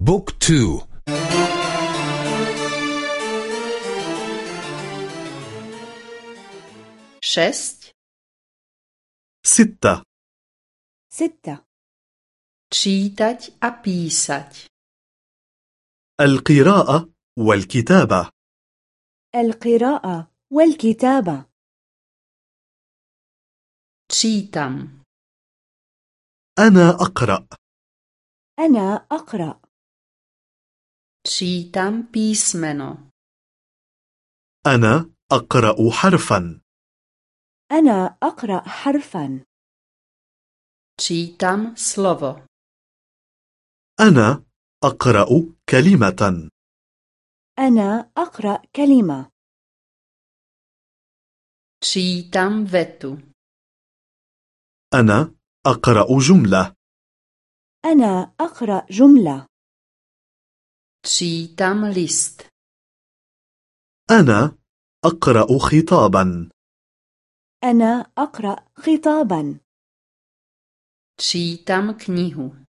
بوك تو. شست. ستة. ستة. a písať. القراءة والكتابة. القراءة والكتابة. Čítam. أنا أقرأ. أنا أقرأ. Čítam písmeno. أنا أقرأ حرفا أنا أقرأ حرفا Čítam slovo. أنا أقرأ كلمة أنا أقرأ كلمة Čítam vetu. أنا أقرأ جملة أنا أقرأ جملة Čítam list. أنا أقرأ خطابا أنا أقرأ خطابا Čítam knihu.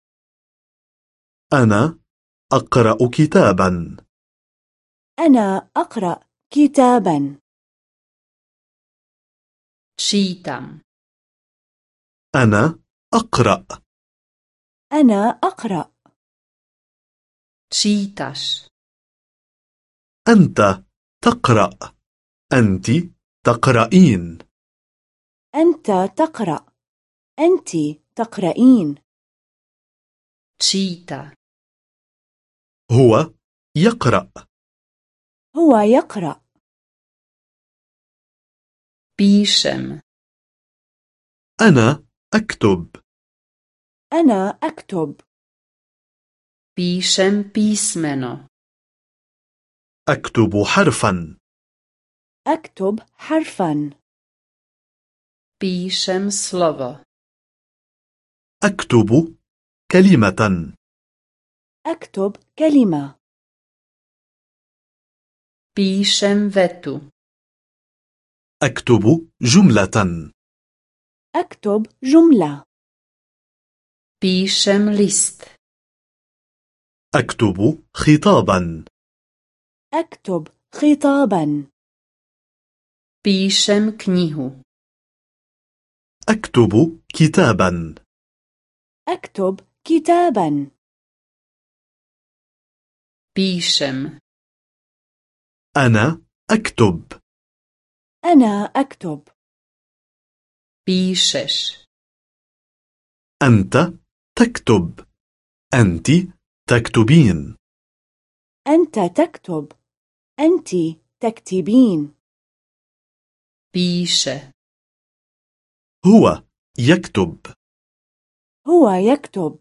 أنا أقرأ كتابا أنا أقرأ كتابا Čítam. أنا أقرأ أنا أقرأ Čítaš. أنت تقرأ. أنت تقرأين. أنت تقرأ. أنت تقرأين. Číta. هو يقرأ. هو يقرأ. Píšem. أنا أكتب. أنا أكتب. Píšem písmeno. أكتب حرفا أكتب حرفا Píšem slovo. أكتب كلمة أكتب كلمة Píšem vetu. أكتب جملة أكتب جملة Píšem list. أكتب خطابا. أكتب خطابا. Píšem knihu. أكتب كتابا. أكتب كتابا. Píšem. أنا أكتب. أنا أكتب. Píšeš. أنت تكتب. أنت تكتبين. أنت تكتب. أنت تكتبين. Píše. هو يكتب. هو يكتب.